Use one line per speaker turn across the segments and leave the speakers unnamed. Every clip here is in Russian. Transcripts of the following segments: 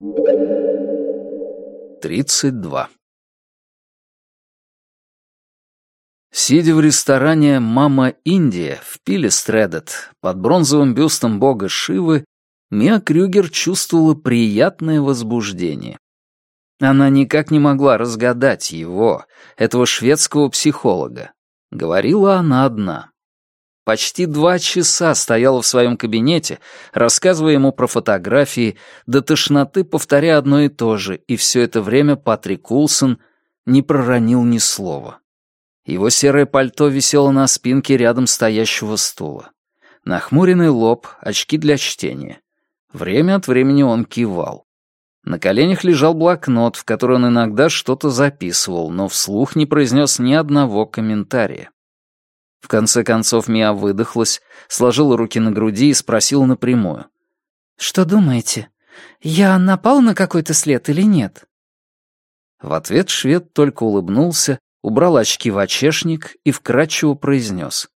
32. Сидя в ресторане «Мама Индия» в Пилестредет под бронзовым бюстом бога Шивы, Мия Крюгер чувствовала приятное возбуждение. Она никак не могла разгадать его, этого шведского психолога. Говорила она одна. Почти два часа стояла в своем кабинете, рассказывая ему про фотографии, до тошноты повторяя одно и то же, и все это время Патрик Улсон не проронил ни слова. Его серое пальто висело на спинке рядом стоящего стула. Нахмуренный лоб, очки для чтения. Время от времени он кивал. На коленях лежал блокнот, в который он иногда что-то записывал, но вслух не произнес ни одного комментария. В конце концов Мия выдохлась, сложила руки на груди и спросила напрямую. «Что думаете, я напал на какой-то след или нет?» В ответ швед только улыбнулся, убрал очки в очешник и вкратчиво произнес.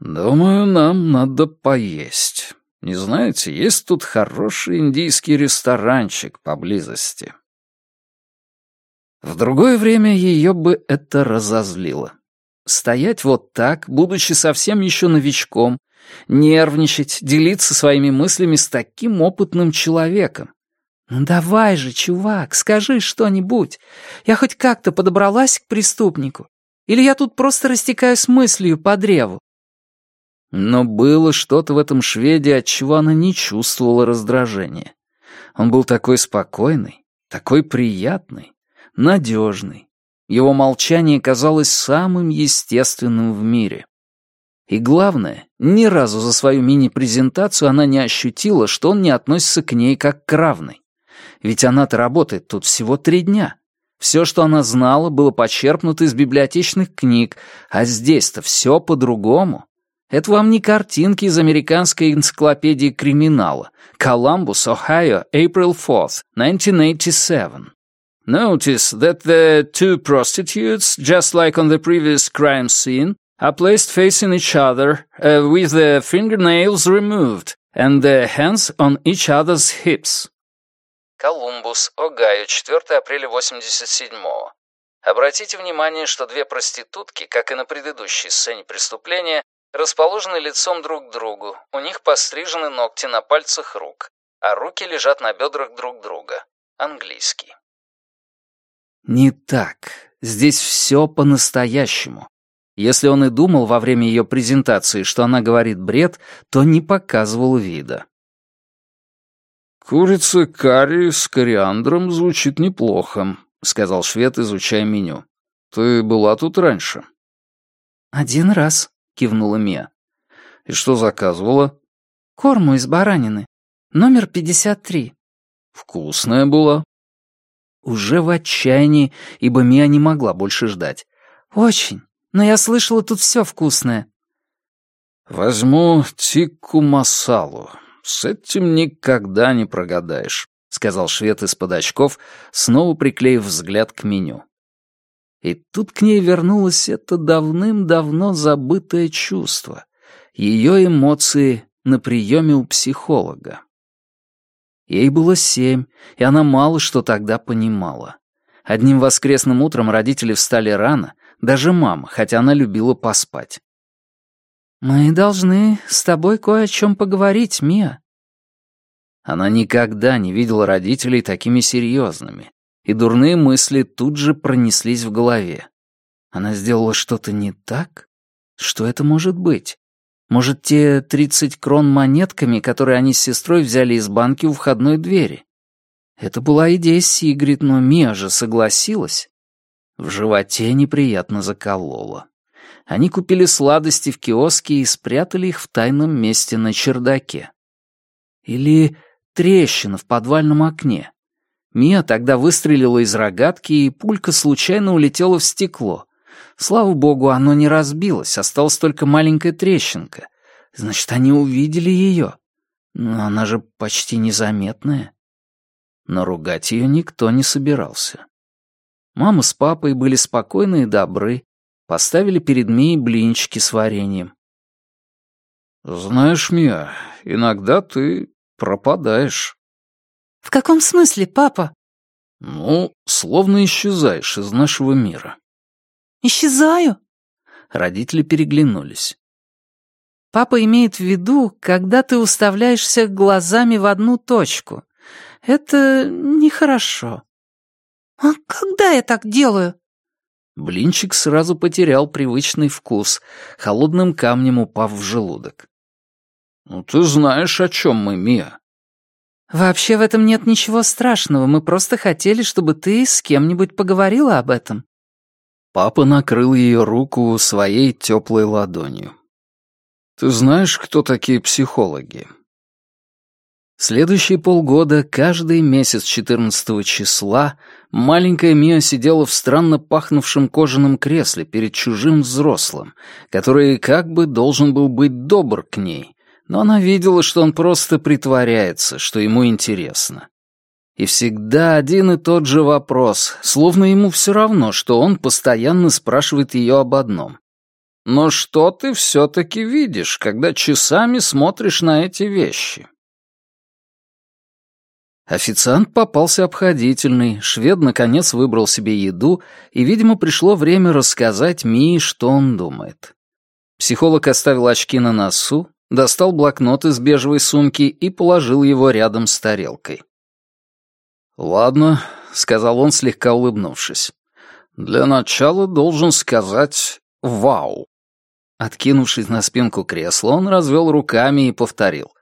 «Думаю, нам надо поесть. Не знаете, есть тут хороший индийский ресторанчик поблизости». В другое время ее бы это разозлило. Стоять вот так, будучи совсем еще новичком, нервничать, делиться своими мыслями с таким опытным человеком. «Ну давай же, чувак, скажи что-нибудь. Я хоть как-то подобралась к преступнику? Или я тут просто растекаюсь мыслью по древу?» Но было что-то в этом шведе, от чего она не чувствовала раздражения. Он был такой спокойный, такой приятный, надежный, его молчание казалось самым естественным в мире. И главное, ни разу за свою мини-презентацию она не ощутила, что он не относится к ней как к равной. Ведь она-то работает тут всего три дня. Все, что она знала, было почерпнуто из библиотечных книг, а здесь-то все по-другому. Это вам не картинки из американской энциклопедии криминала. Коламбус, Ohio, April 4th, 1987. Notice that the two prostitutes, just like on the previous crime scene, are placed facing each other uh, with the fingernails removed and the hands on each other's hips. Колумбус, Огайо, 4 апреля 87-го. Обратите внимание, что две проститутки, как и на предыдущей сцене преступления, расположены лицом друг к другу, у них пострижены ногти на пальцах рук, а руки лежат на бедрах друг друга. Английский. Не так. Здесь все по-настоящему. Если он и думал во время ее презентации, что она говорит бред, то не показывал вида. «Курица карри с кориандром звучит неплохо», — сказал швед, изучая меню. «Ты была тут раньше?» «Один раз», — кивнула Мия. «И что заказывала?» «Корму из баранины. Номер 53». «Вкусная была?» Уже в отчаянии, ибо Мия не могла больше ждать. «Очень. Но я слышала, тут все вкусное». «Возьму тикку масалу. С этим никогда не прогадаешь», — сказал швед из-под очков, снова приклеив взгляд к меню. И тут к ней вернулось это давным-давно забытое чувство. Ее эмоции на приеме у психолога. Ей было семь, и она мало что тогда понимала. Одним воскресным утром родители встали рано, даже мама, хотя она любила поспать. «Мы должны с тобой кое о чем поговорить, Мия». Она никогда не видела родителей такими серьезными, и дурные мысли тут же пронеслись в голове. Она сделала что-то не так? Что это может быть? Может, те тридцать крон монетками, которые они с сестрой взяли из банки у входной двери? Это была идея Сигрид, но Мия же согласилась. В животе неприятно закололо. Они купили сладости в киоске и спрятали их в тайном месте на чердаке. Или трещина в подвальном окне. Мия тогда выстрелила из рогатки, и пулька случайно улетела в стекло. Слава богу, оно не разбилось, осталась только маленькая трещинка. Значит, они увидели ее. Но она же почти незаметная. Но ругать ее никто не собирался. Мама с папой были спокойны и добры, поставили перед Мией блинчики с вареньем. «Знаешь, Мия, иногда ты пропадаешь».
«В каком смысле, папа?»
«Ну, словно исчезаешь из нашего мира».
«Исчезаю?»
Родители переглянулись.
«Папа имеет в виду, когда ты уставляешься глазами в одну точку. Это нехорошо». «А когда я так делаю?»
Блинчик сразу потерял привычный вкус, холодным камнем упав в желудок. «Ну ты знаешь, о чем мы, Мия».
«Вообще в этом нет ничего страшного, мы просто хотели, чтобы ты с кем-нибудь поговорила об этом».
Папа накрыл ее руку своей теплой ладонью. «Ты знаешь, кто такие психологи?» Следующие полгода, каждый месяц 14 числа, маленькая Мия сидела в странно пахнувшем кожаном кресле перед чужим взрослым, который как бы должен был быть добр к ней, но она видела, что он просто притворяется, что ему интересно. И всегда один и тот же вопрос, словно ему все равно, что он постоянно спрашивает ее об одном. «Но что ты все-таки видишь, когда часами смотришь на эти вещи?» Официант попался обходительный, швед наконец выбрал себе еду, и, видимо, пришло время рассказать Мии, что он думает. Психолог оставил очки на носу, достал блокнот из бежевой сумки и положил его рядом с тарелкой. «Ладно», — сказал он, слегка улыбнувшись. «Для начала должен сказать «Вау». Откинувшись на спинку кресла, он развел руками и повторил.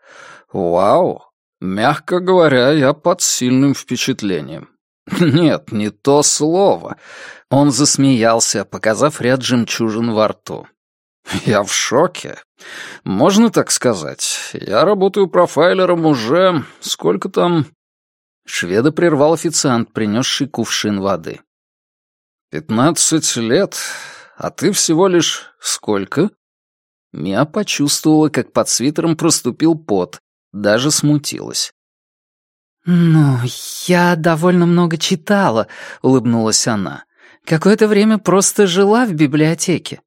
«Вау! Мягко говоря, я под сильным впечатлением. Нет, не то слово. Он засмеялся, показав ряд жемчужин во рту. Я в шоке. Можно так сказать. Я работаю профайлером уже... Сколько там... Шведа прервал официант, принесший кувшин воды. «Пятнадцать лет, а ты всего лишь сколько?» Мия почувствовала, как под свитером проступил пот, даже смутилась.
«Ну, я довольно много читала», — улыбнулась она. «Какое-то время просто жила в библиотеке».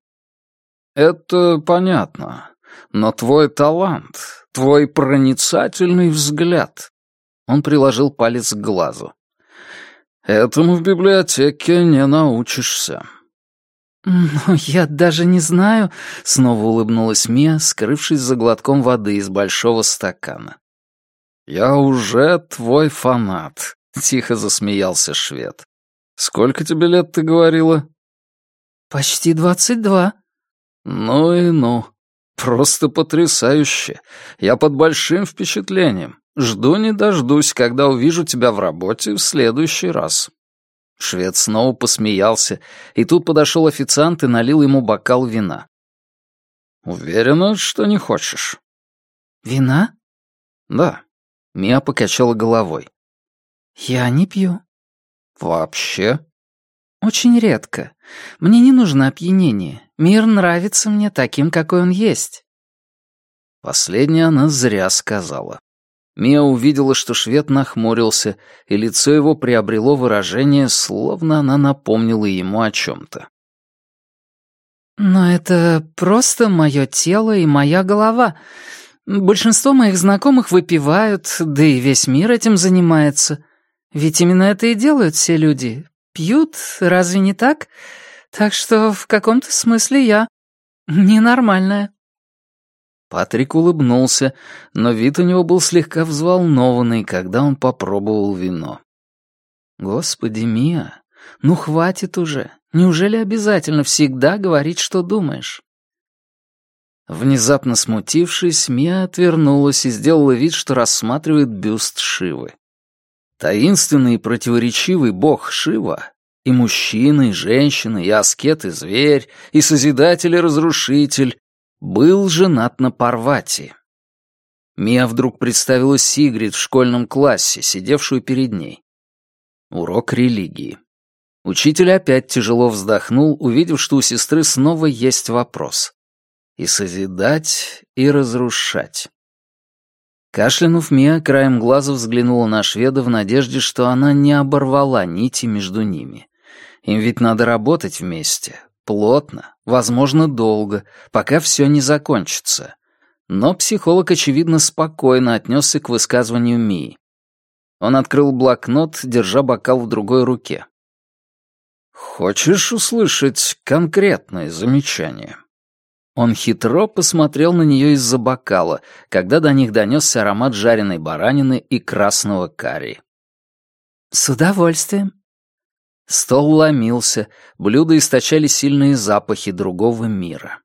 «Это понятно. Но твой талант, твой проницательный взгляд...» Он приложил палец к глазу. «Этому в библиотеке не научишься».
«Ну, я даже не знаю», — снова улыбнулась Мия, скрывшись за глотком воды из большого стакана.
«Я уже твой фанат», — тихо засмеялся швед. «Сколько тебе лет, ты говорила?»
«Почти двадцать два».
«Ну и ну. Просто потрясающе. Я под большим впечатлением. Жду не дождусь, когда увижу тебя в работе в следующий раз». Швед снова посмеялся, и тут подошел официант и налил ему бокал вина. «Уверена, что не хочешь?»
«Вина?»
«Да». Мия покачала головой.
«Я не пью».
«Вообще?»
«Очень редко. Мне не нужно опьянение. Мир нравится мне таким, какой он есть».
Последнее она зря сказала. Мия увидела, что швед нахмурился, и лицо его приобрело выражение, словно она напомнила ему о чем-то.
«Но это просто мое тело и моя голова. Большинство моих знакомых выпивают, да и весь мир этим занимается. Ведь именно это и делают все люди. Пьют, разве не так? Так что в каком-то смысле я ненормальная».
Патрик улыбнулся, но вид у него был слегка взволнованный, когда он попробовал вино. «Господи, Мия, ну хватит уже. Неужели обязательно всегда говорить, что думаешь?» Внезапно смутившись, Мия отвернулась и сделала вид, что рассматривает бюст Шивы. Таинственный и противоречивый бог Шива и мужчина, и женщина, и аскет, и зверь, и созидатель, и разрушитель был женат на Парвати. Мия вдруг представила Сигрид в школьном классе, сидевшую перед ней. Урок религии. Учитель опять тяжело вздохнул, увидев, что у сестры снова есть вопрос. И созидать, и разрушать. Кашлянув, Мия краем глаза взглянула на шведа в надежде, что она не оборвала нити между ними. Им ведь надо работать вместе, Плотно, возможно, долго, пока все не закончится. Но психолог, очевидно, спокойно отнесся к высказыванию Мии. Он открыл блокнот, держа бокал в другой руке. «Хочешь услышать конкретное замечание?» Он хитро посмотрел на нее из-за бокала, когда до них донесся аромат жареной баранины и красного карри.
«С удовольствием».
Стол ломился, блюда источали сильные запахи другого мира.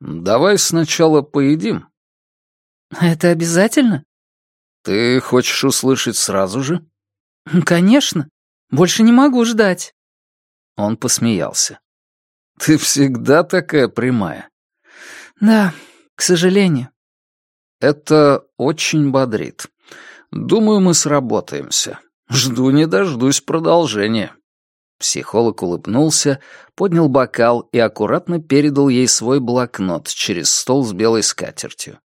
«Давай сначала поедим».
«Это обязательно?»
«Ты хочешь услышать сразу же?»
«Конечно. Больше не могу ждать».
Он посмеялся. «Ты всегда такая прямая».
«Да, к сожалению».
«Это очень бодрит. Думаю, мы сработаемся. Жду не дождусь продолжения». Психолог улыбнулся, поднял бокал и аккуратно передал ей свой блокнот через стол с белой скатертью.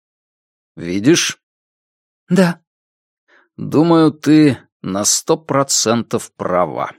«Видишь?»
«Да».
«Думаю, ты на сто процентов права».